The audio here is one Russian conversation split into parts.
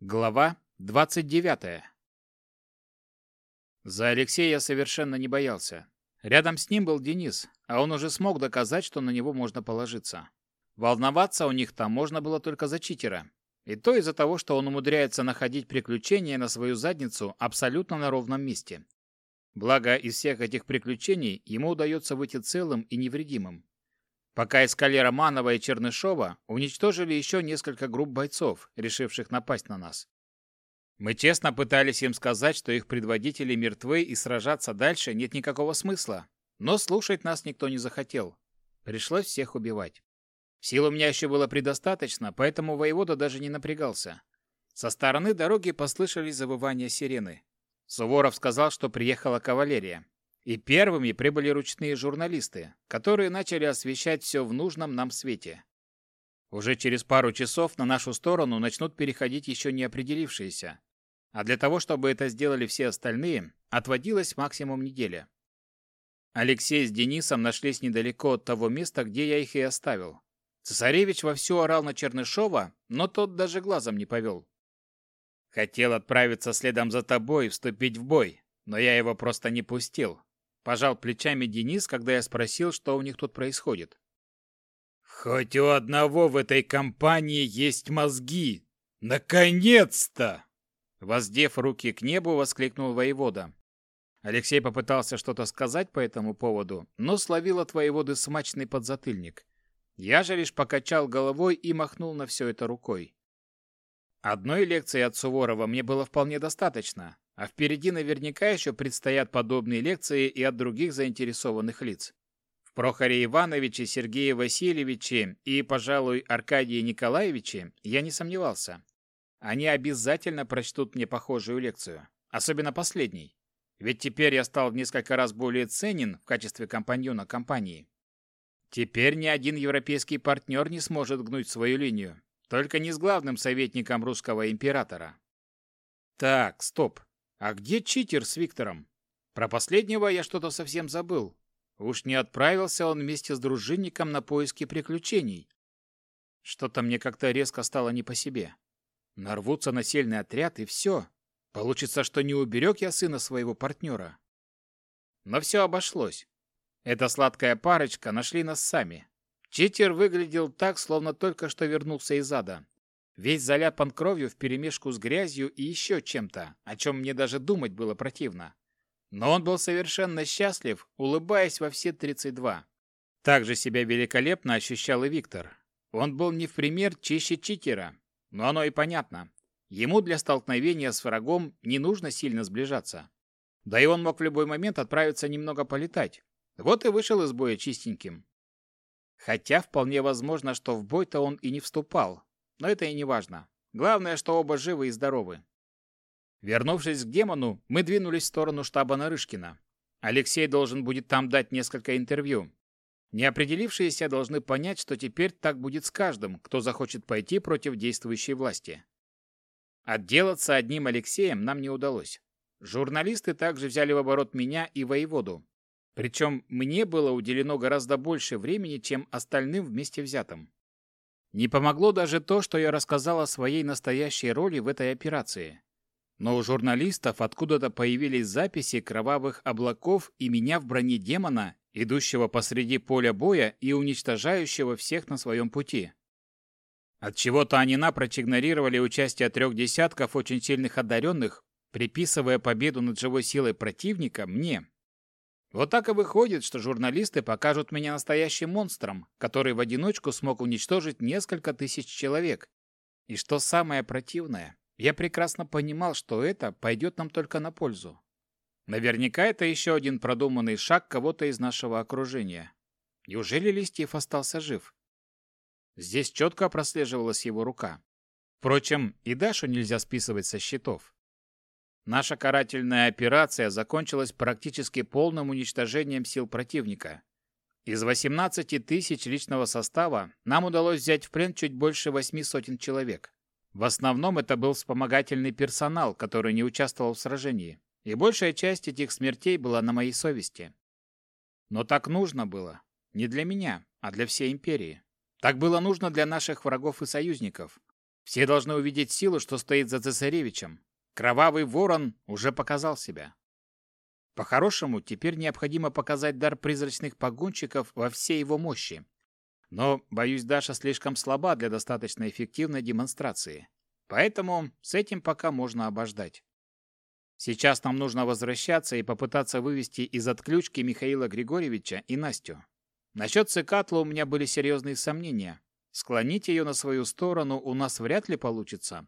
Глава 29. За Алексея я совершенно не боялся. Рядом с ним был Денис, а он уже смог доказать, что на него можно положиться. Волноваться у них там можно было только за читера. И то из-за того, что он умудряется находить приключения на свою задницу абсолютно на ровном месте. Благо, из всех этих приключений ему удается выйти целым и невредимым. Пока искали Романова и Чернышова, уничтожили еще несколько групп бойцов, решивших напасть на нас. Мы честно пытались им сказать, что их предводители мертвы и сражаться дальше нет никакого смысла. Но слушать нас никто не захотел. Пришлось всех убивать. Сил у меня еще было предостаточно, поэтому воевода даже не напрягался. Со стороны дороги послышались завывания сирены. Суворов сказал, что приехала кавалерия. И первыми прибыли ручные журналисты, которые начали освещать все в нужном нам свете. Уже через пару часов на нашу сторону начнут переходить еще не определившиеся. А для того, чтобы это сделали все остальные, отводилась максимум неделя. Алексей с Денисом нашлись недалеко от того места, где я их и оставил. Цесаревич вовсю орал на Чернышова, но тот даже глазом не повел. Хотел отправиться следом за тобой и вступить в бой, но я его просто не пустил. Пожал плечами Денис, когда я спросил, что у них тут происходит. «Хоть у одного в этой компании есть мозги! Наконец-то!» Воздев руки к небу, воскликнул воевода. Алексей попытался что-то сказать по этому поводу, но словил от воеводы смачный подзатыльник. Я же лишь покачал головой и махнул на все это рукой. Одной лекции от Суворова мне было вполне достаточно, а впереди наверняка еще предстоят подобные лекции и от других заинтересованных лиц. В Прохоре Ивановиче, Сергее Васильевиче и, пожалуй, Аркадии Николаевиче я не сомневался. Они обязательно прочтут мне похожую лекцию, особенно последний. Ведь теперь я стал в несколько раз более ценен в качестве компаньона компании. Теперь ни один европейский партнер не сможет гнуть свою линию, только не с главным советником русского императора. Так, стоп. А где читер с Виктором? Про последнего я что-то совсем забыл. Уж не отправился он вместе с дружинником на поиски приключений. Что-то мне как-то резко стало не по себе. Нарвутся на сильный отряд, и все. Получится, что не уберег я сына своего партнера. Но все обошлось. Эта сладкая парочка нашли нас сами. Читер выглядел так, словно только что вернулся из ада. Весь заляпан кровью вперемешку с грязью и еще чем-то, о чем мне даже думать было противно. Но он был совершенно счастлив, улыбаясь во все 32. Также себя великолепно ощущал и Виктор. Он был не в пример чище читера, но оно и понятно. Ему для столкновения с врагом не нужно сильно сближаться. Да и он мог в любой момент отправиться немного полетать. Вот и вышел из боя чистеньким. Хотя вполне возможно, что в бой-то он и не вступал, но это и не важно. Главное, что оба живы и здоровы. Вернувшись к демону, мы двинулись в сторону штаба Нарышкина. Алексей должен будет там дать несколько интервью. Неопределившиеся должны понять, что теперь так будет с каждым, кто захочет пойти против действующей власти. Отделаться одним Алексеем нам не удалось. Журналисты также взяли в оборот меня и воеводу. Причем мне было уделено гораздо больше времени, чем остальным вместе взятым. Не помогло даже то, что я рассказал о своей настоящей роли в этой операции. Но у журналистов откуда-то появились записи кровавых облаков и меня в броне демона, идущего посреди поля боя и уничтожающего всех на своем пути. От чего то они напрочь игнорировали участие трех десятков очень сильных одаренных, приписывая победу над живой силой противника мне. Вот так и выходит, что журналисты покажут меня настоящим монстром, который в одиночку смог уничтожить несколько тысяч человек. И что самое противное, я прекрасно понимал, что это пойдет нам только на пользу. Наверняка это еще один продуманный шаг кого-то из нашего окружения. Неужели Листьев остался жив? Здесь четко прослеживалась его рука. Впрочем, и Дашу нельзя списывать со счетов. Наша карательная операция закончилась практически полным уничтожением сил противника. Из 18 тысяч личного состава нам удалось взять в плен чуть больше восьми сотен человек. В основном это был вспомогательный персонал, который не участвовал в сражении, и большая часть этих смертей была на моей совести. Но так нужно было. Не для меня, а для всей империи. Так было нужно для наших врагов и союзников. Все должны увидеть силу, что стоит за цесаревичем. Кровавый ворон уже показал себя. По-хорошему, теперь необходимо показать дар призрачных погонщиков во всей его мощи. Но, боюсь, Даша слишком слаба для достаточно эффективной демонстрации. Поэтому с этим пока можно обождать. Сейчас нам нужно возвращаться и попытаться вывести из отключки Михаила Григорьевича и Настю. Насчет Цикатла у меня были серьезные сомнения. Склонить ее на свою сторону у нас вряд ли получится.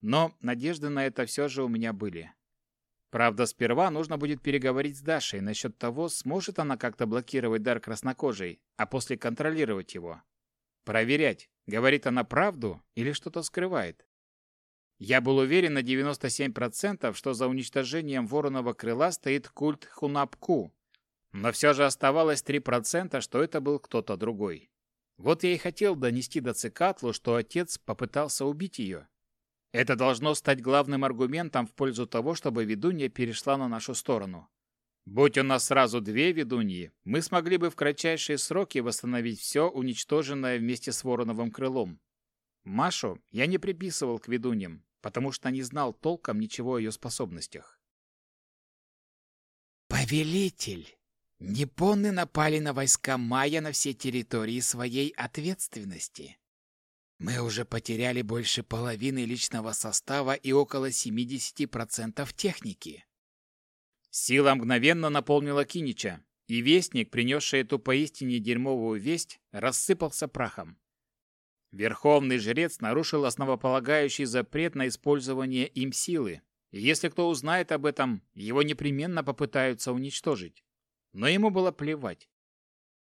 Но надежды на это все же у меня были. Правда, сперва нужно будет переговорить с Дашей насчет того, сможет она как-то блокировать дар краснокожей, а после контролировать его. Проверять, говорит она правду или что-то скрывает. Я был уверен на 97%, что за уничтожением вороного крыла стоит культ Хунапку. Но все же оставалось 3%, что это был кто-то другой. Вот я и хотел донести до Цикатлу, что отец попытался убить ее. Это должно стать главным аргументом в пользу того, чтобы ведунья перешла на нашу сторону. Будь у нас сразу две ведуньи, мы смогли бы в кратчайшие сроки восстановить все, уничтоженное вместе с Вороновым крылом. Машу я не приписывал к ведуньям, потому что не знал толком ничего о ее способностях. «Повелитель! Непонны напали на войска Майя на все территории своей ответственности. Мы уже потеряли больше половины личного состава и около 70% техники. Сила мгновенно наполнила Кинича, и вестник, принесший эту поистине дерьмовую весть, рассыпался прахом. Верховный жрец нарушил основополагающий запрет на использование им силы, и если кто узнает об этом, его непременно попытаются уничтожить. Но ему было плевать.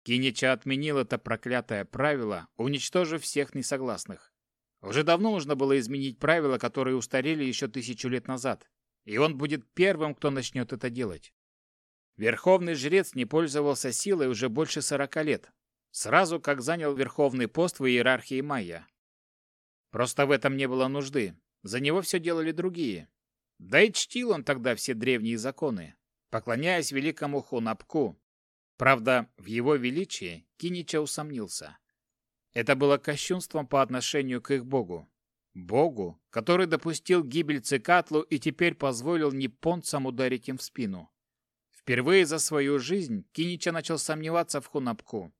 Кинича отменил это проклятое правило, уничтожив всех несогласных. Уже давно нужно было изменить правила, которые устарели еще тысячу лет назад, и он будет первым, кто начнет это делать. Верховный жрец не пользовался силой уже больше сорока лет, сразу как занял верховный пост в иерархии майя. Просто в этом не было нужды, за него все делали другие. Да и чтил он тогда все древние законы, поклоняясь великому Хунапку, Правда, в его величии Кинича усомнился. Это было кощунством по отношению к их богу. Богу, который допустил гибель Цикатлу и теперь позволил непонцам ударить им в спину. Впервые за свою жизнь Кинича начал сомневаться в Хунапку.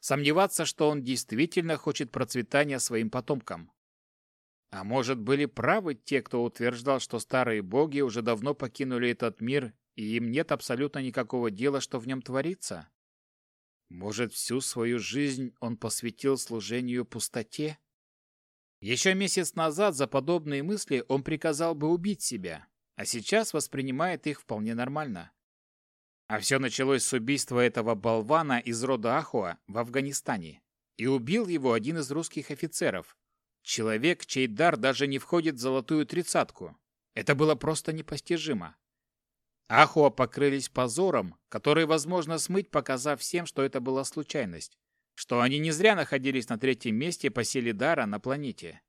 Сомневаться, что он действительно хочет процветания своим потомкам. А может, были правы те, кто утверждал, что старые боги уже давно покинули этот мир и им нет абсолютно никакого дела, что в нем творится? Может, всю свою жизнь он посвятил служению пустоте? Еще месяц назад за подобные мысли он приказал бы убить себя, а сейчас воспринимает их вполне нормально. А все началось с убийства этого болвана из рода Ахуа в Афганистане. И убил его один из русских офицеров. Человек, чей дар даже не входит в золотую тридцатку. Это было просто непостижимо. Ахуа покрылись позором, который возможно смыть, показав всем, что это была случайность, что они не зря находились на третьем месте по силе дара на планете.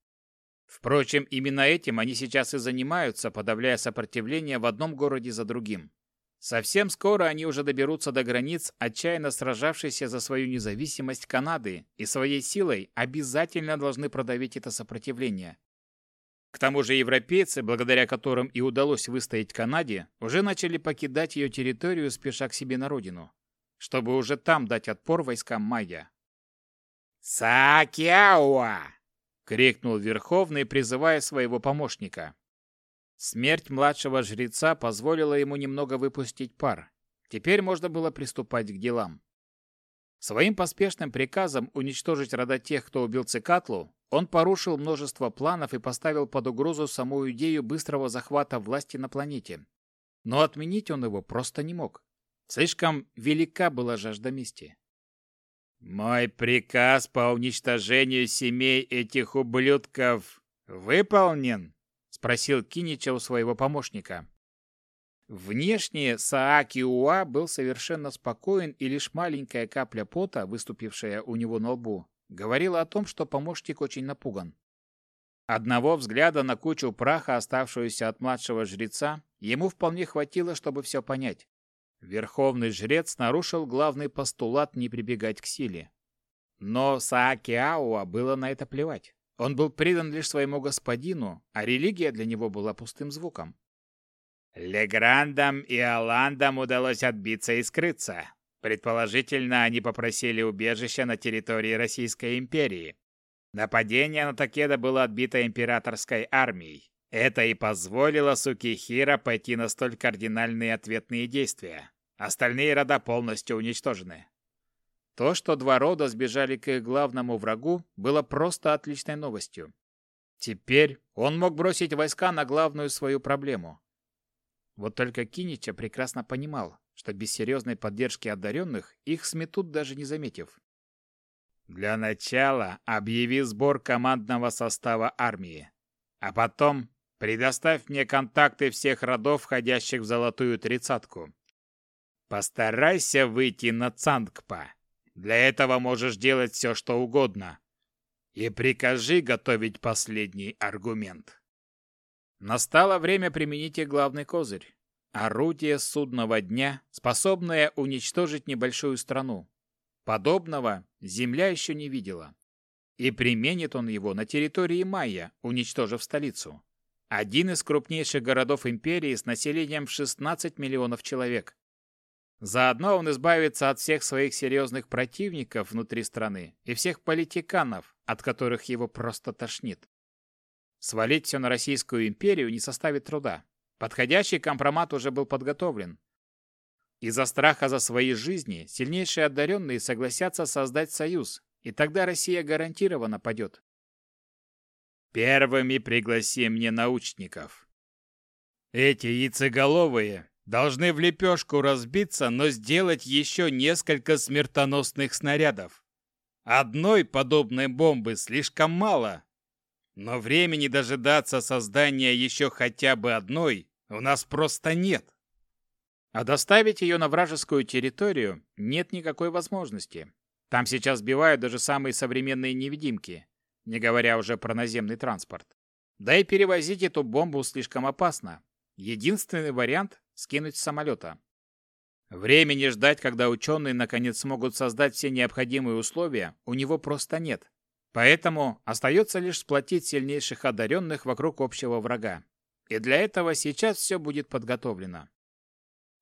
Впрочем, именно этим они сейчас и занимаются, подавляя сопротивление в одном городе за другим. Совсем скоро они уже доберутся до границ, отчаянно сражавшейся за свою независимость Канады, и своей силой обязательно должны продавить это сопротивление. К тому же европейцы, благодаря которым и удалось выстоять Канаде, уже начали покидать ее территорию, спеша к себе на родину, чтобы уже там дать отпор войскам майя. «Сакяуа!» — крикнул Верховный, призывая своего помощника. Смерть младшего жреца позволила ему немного выпустить пар. Теперь можно было приступать к делам. Своим поспешным приказом уничтожить рода тех, кто убил Цикатлу, он порушил множество планов и поставил под угрозу саму идею быстрого захвата власти на планете. Но отменить он его просто не мог. Слишком велика была жажда мести. «Мой приказ по уничтожению семей этих ублюдков выполнен?» — спросил Кинича у своего помощника. Внешне Сааки Уа был совершенно спокоен, и лишь маленькая капля пота, выступившая у него на лбу, говорила о том, что помощник очень напуган. Одного взгляда на кучу праха, оставшуюся от младшего жреца, ему вполне хватило, чтобы все понять. Верховный жрец нарушил главный постулат не прибегать к силе. Но Саакиауа было на это плевать. Он был предан лишь своему господину, а религия для него была пустым звуком. Леграндам и Аландам удалось отбиться и скрыться. Предположительно, они попросили убежища на территории Российской империи. Нападение на Такеда было отбито императорской армией. Это и позволило Сукихира пойти на столь кардинальные ответные действия. Остальные рода полностью уничтожены. То, что два рода сбежали к их главному врагу, было просто отличной новостью. Теперь он мог бросить войска на главную свою проблему. Вот только Кинича прекрасно понимал, что без серьезной поддержки одаренных их сметут даже не заметив. Для начала объяви сбор командного состава армии, а потом предоставь мне контакты всех родов, входящих в золотую тридцатку. Постарайся выйти на Цангпа. Для этого можешь делать все, что угодно. И прикажи готовить последний аргумент. Настало время применить и главный козырь. Орудие судного дня, способное уничтожить небольшую страну. Подобного Земля еще не видела. И применит он его на территории Майя, уничтожив столицу. Один из крупнейших городов империи с населением в 16 миллионов человек. Заодно он избавится от всех своих серьезных противников внутри страны и всех политиканов, от которых его просто тошнит. Свалить все на Российскую империю не составит труда. Подходящий компромат уже был подготовлен. Из-за страха за свои жизни сильнейшие одаренные согласятся создать союз, и тогда Россия гарантированно падет. Первыми пригласи мне научников. Эти яйцеголовые должны в лепешку разбиться, но сделать еще несколько смертоносных снарядов. Одной подобной бомбы слишком мало. Но времени дожидаться создания еще хотя бы одной у нас просто нет. А доставить ее на вражескую территорию нет никакой возможности. Там сейчас сбивают даже самые современные невидимки, не говоря уже про наземный транспорт. Да и перевозить эту бомбу слишком опасно. Единственный вариант скинуть с самолета. Времени ждать, когда ученые наконец смогут создать все необходимые условия, у него просто нет. Поэтому остается лишь сплотить сильнейших одаренных вокруг общего врага. И для этого сейчас все будет подготовлено.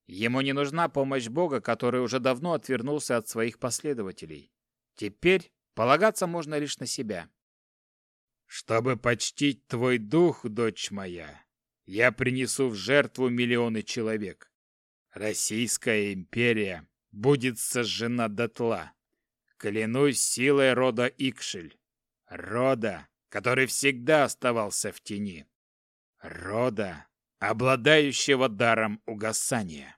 Ему не нужна помощь Бога, который уже давно отвернулся от своих последователей. Теперь полагаться можно лишь на себя. «Чтобы почтить твой дух, дочь моя, я принесу в жертву миллионы человек. Российская империя будет сожжена дотла. Клянусь силой рода Икшель, рода, который всегда оставался в тени, рода, обладающего даром угасания.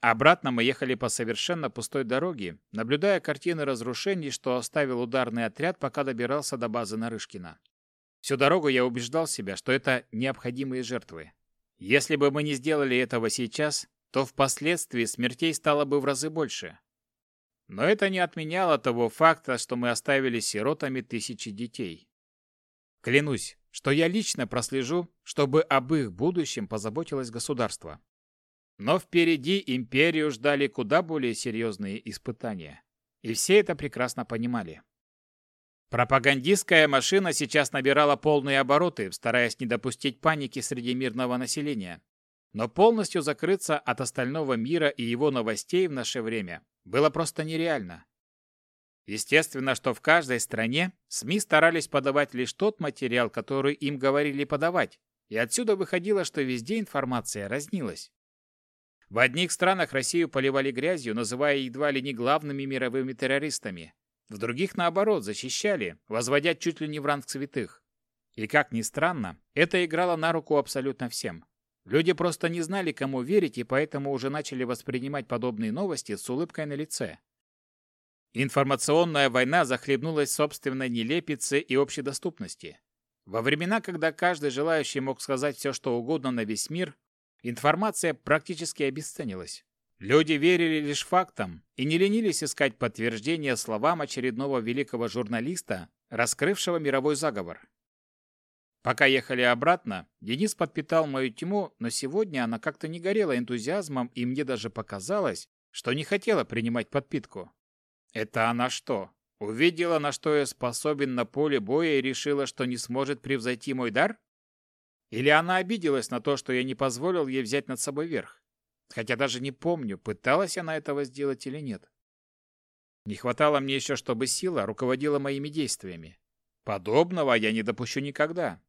Обратно мы ехали по совершенно пустой дороге, наблюдая картины разрушений, что оставил ударный отряд, пока добирался до базы Нарышкина. Всю дорогу я убеждал себя, что это необходимые жертвы. Если бы мы не сделали этого сейчас, то впоследствии смертей стало бы в разы больше. Но это не отменяло того факта, что мы оставили сиротами тысячи детей. Клянусь, что я лично прослежу, чтобы об их будущем позаботилось государство. Но впереди империю ждали куда более серьезные испытания. И все это прекрасно понимали. Пропагандистская машина сейчас набирала полные обороты, стараясь не допустить паники среди мирного населения. Но полностью закрыться от остального мира и его новостей в наше время было просто нереально. Естественно, что в каждой стране СМИ старались подавать лишь тот материал, который им говорили подавать, и отсюда выходило, что везде информация разнилась. В одних странах Россию поливали грязью, называя едва ли не главными мировыми террористами, в других, наоборот, защищали, возводя чуть ли не в ранг святых. И как ни странно, это играло на руку абсолютно всем. Люди просто не знали, кому верить, и поэтому уже начали воспринимать подобные новости с улыбкой на лице. Информационная война захлебнулась собственной нелепице и общедоступности. Во времена, когда каждый желающий мог сказать все, что угодно на весь мир, информация практически обесценилась. Люди верили лишь фактам и не ленились искать подтверждения словам очередного великого журналиста, раскрывшего мировой заговор. Пока ехали обратно, Денис подпитал мою тьму, но сегодня она как-то не горела энтузиазмом, и мне даже показалось, что не хотела принимать подпитку. Это она что, Увидела, на что я способен на поле боя и решила, что не сможет превзойти мой дар? Или она обиделась на то, что я не позволил ей взять над собой верх? Хотя даже не помню, пыталась она этого сделать или нет. Не хватало мне еще, чтобы сила руководила моими действиями. Подобного я не допущу никогда.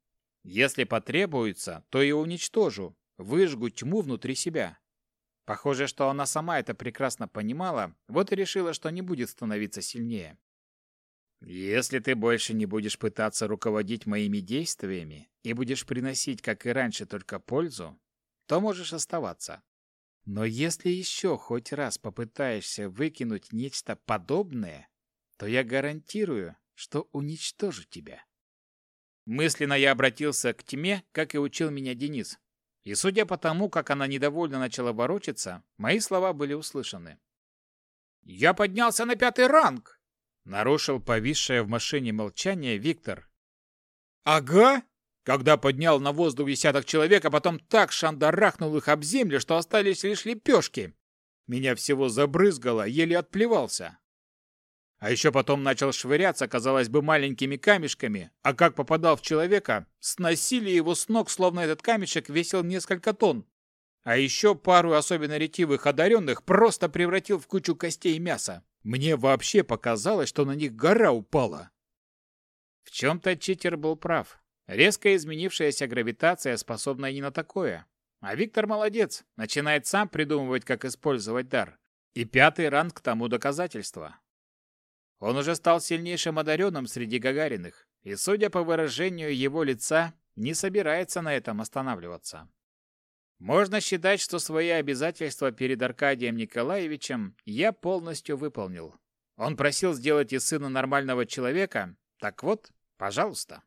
Если потребуется, то и уничтожу, выжгу тьму внутри себя. Похоже, что она сама это прекрасно понимала, вот и решила, что не будет становиться сильнее. Если ты больше не будешь пытаться руководить моими действиями и будешь приносить, как и раньше, только пользу, то можешь оставаться. Но если еще хоть раз попытаешься выкинуть нечто подобное, то я гарантирую, что уничтожу тебя. Мысленно я обратился к тьме, как и учил меня Денис. И судя по тому, как она недовольно начала ворочаться, мои слова были услышаны. «Я поднялся на пятый ранг!» Нарушил повисшее в машине молчание Виктор. «Ага!» Когда поднял на воздух десяток человек, а потом так шандарахнул их об землю, что остались лишь лепешки. Меня всего забрызгало, еле отплевался. А еще потом начал швыряться, казалось бы, маленькими камешками, а как попадал в человека, сносили его с ног, словно этот камешек весил несколько тонн. А еще пару особенно ретивых одаренных просто превратил в кучу костей и мяса. Мне вообще показалось, что на них гора упала. В чем-то читер был прав. Резко изменившаяся гравитация способна и не на такое. А Виктор молодец, начинает сам придумывать, как использовать дар. И пятый ранг тому доказательство. Он уже стал сильнейшим одаренным среди Гагариных, и, судя по выражению его лица, не собирается на этом останавливаться. Можно считать, что свои обязательства перед Аркадием Николаевичем я полностью выполнил. Он просил сделать из сына нормального человека, так вот, пожалуйста.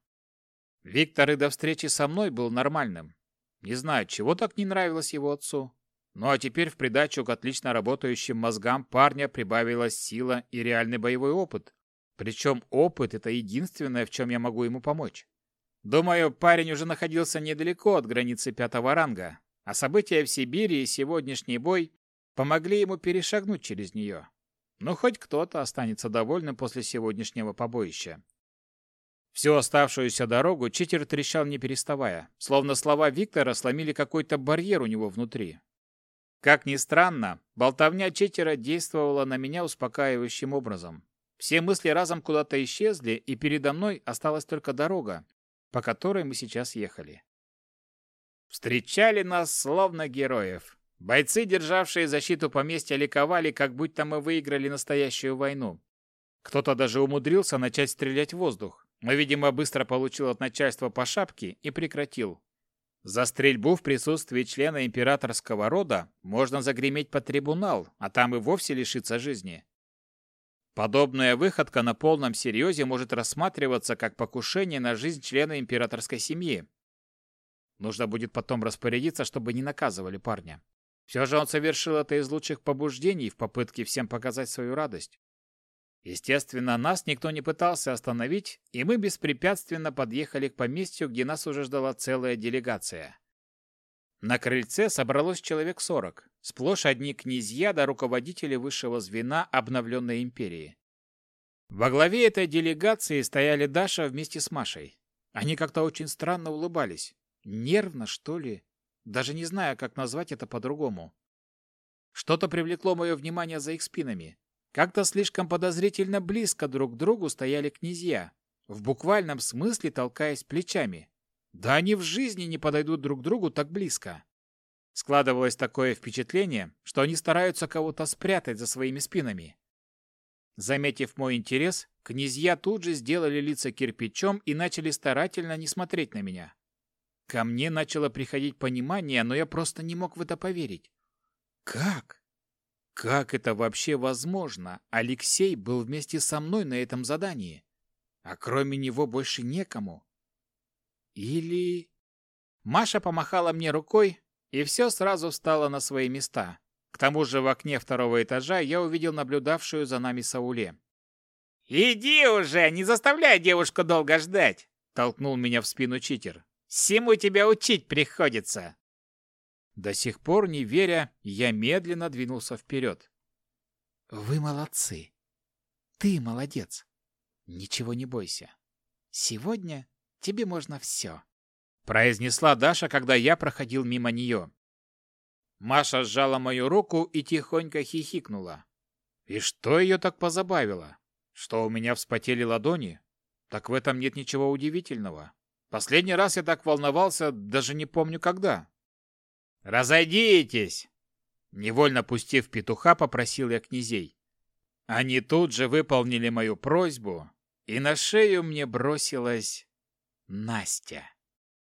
Виктор и до встречи со мной был нормальным. Не знаю, чего так не нравилось его отцу. Ну а теперь в придачу к отлично работающим мозгам парня прибавилась сила и реальный боевой опыт. Причем опыт — это единственное, в чем я могу ему помочь. Думаю, парень уже находился недалеко от границы пятого ранга, а события в Сибири и сегодняшний бой помогли ему перешагнуть через нее. Ну, хоть кто-то останется довольным после сегодняшнего побоища. Всю оставшуюся дорогу читер трещал не переставая, словно слова Виктора сломили какой-то барьер у него внутри. Как ни странно, болтовня читера действовала на меня успокаивающим образом. Все мысли разом куда-то исчезли, и передо мной осталась только дорога, по которой мы сейчас ехали. Встречали нас словно героев. Бойцы, державшие защиту поместья, ликовали, как будто мы выиграли настоящую войну. Кто-то даже умудрился начать стрелять в воздух, но, видимо, быстро получил от начальства по шапке и прекратил. За стрельбу в присутствии члена императорского рода можно загреметь под трибунал, а там и вовсе лишиться жизни. Подобная выходка на полном серьезе может рассматриваться как покушение на жизнь члена императорской семьи, Нужно будет потом распорядиться, чтобы не наказывали парня. Все же он совершил это из лучших побуждений в попытке всем показать свою радость. Естественно, нас никто не пытался остановить, и мы беспрепятственно подъехали к поместью, где нас уже ждала целая делегация. На крыльце собралось человек сорок, сплошь одни князья да руководители высшего звена обновленной империи. Во главе этой делегации стояли Даша вместе с Машей. Они как-то очень странно улыбались. Нервно, что ли? Даже не знаю, как назвать это по-другому. Что-то привлекло мое внимание за их спинами. Как-то слишком подозрительно близко друг к другу стояли князья, в буквальном смысле толкаясь плечами. Да они в жизни не подойдут друг к другу так близко. Складывалось такое впечатление, что они стараются кого-то спрятать за своими спинами. Заметив мой интерес, князья тут же сделали лица кирпичом и начали старательно не смотреть на меня. Ко мне начало приходить понимание, но я просто не мог в это поверить. Как? Как это вообще возможно? Алексей был вместе со мной на этом задании, а кроме него больше некому. Или... Маша помахала мне рукой, и все сразу встало на свои места. К тому же в окне второго этажа я увидел наблюдавшую за нами Сауле. «Иди уже, не заставляй девушку долго ждать!» — толкнул меня в спину читер. Всему тебя учить приходится!» До сих пор, не веря, я медленно двинулся вперед. «Вы молодцы! Ты молодец!» Ничего не бойся. Сегодня тебе можно все. Произнесла Даша, когда я проходил мимо нее. Маша сжала мою руку и тихонько хихикнула. И что ее так позабавило? Что у меня вспотели ладони? Так в этом нет ничего удивительного. Последний раз я так волновался, даже не помню когда. «Разойдитесь!» Невольно пустив петуха, попросил я князей. Они тут же выполнили мою просьбу, и на шею мне бросилась Настя.